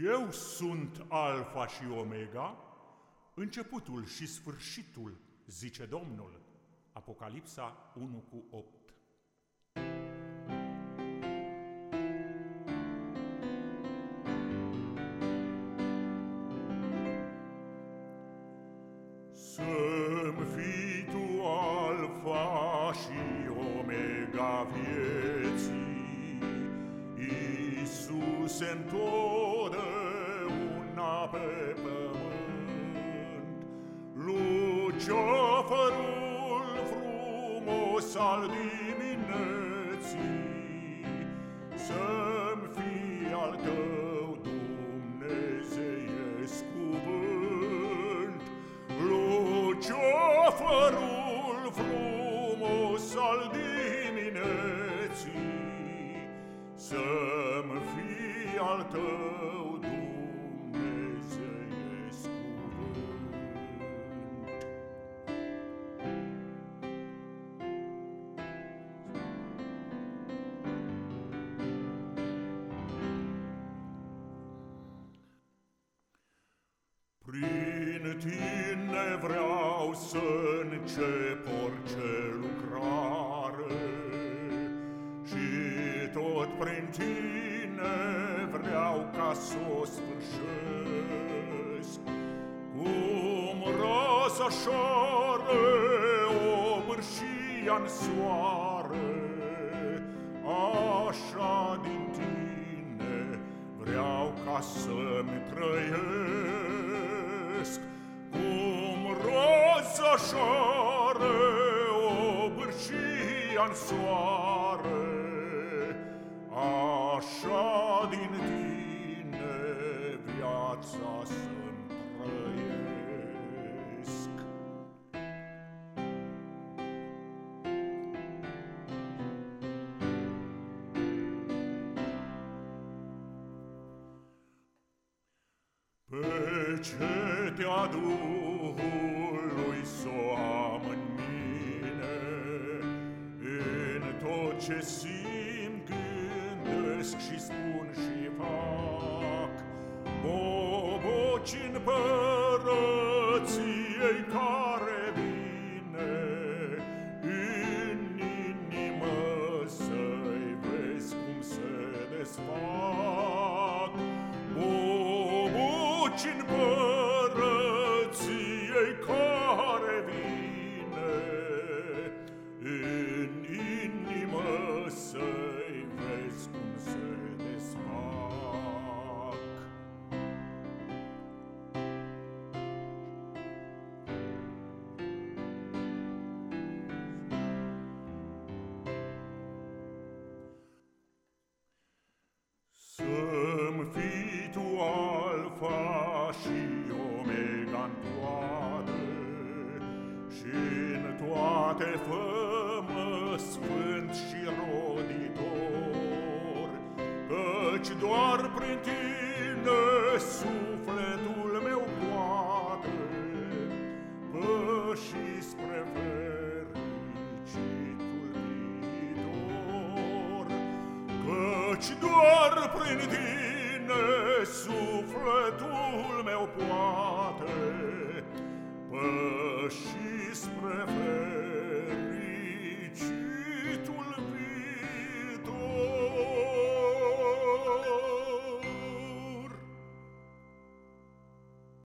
Eu sunt Alfa și Omega, începutul și sfârșitul, zice Domnul. Apocalipsa 1 cu 8. Să-mi fii tu Alfa și Omega vieții, Iisuse întotdeauna pe pământ, Luceafărul frumos al dimineții, Să-mi fii al tău dumnezeiesc cuvânt, Luceafărul frumos al dimineții, Să-mi fii al tău dumnezeiesc tine vreau să încep orice lucrare. Și tot prin tine vreau ca să o sfârșesc. Cum raza șare o bârșia în soare Așa din tine vreau ca să-mi trăiesc. Cum roza șare o bârșia în soare Așa din tine viața să-mi trăiesc. Pe cetea Duhului s-o am în mine, În tot ce simt, gândesc și spun și fac, Boboci împărăției care vine, În inimă să-i vezi cum se desfac, Boboci împărăției toate fă sfânt și roditor, Căci doar prin tine sufletul meu poate păși spre fericitul viitor. Căci doar prin tine sufletul meu poate păși spre fericitul